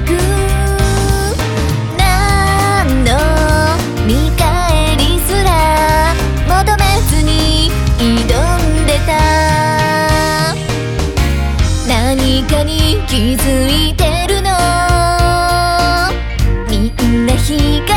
てく。何度見返りすら求めずに挑んでた。何かに気づいてるの。みんな光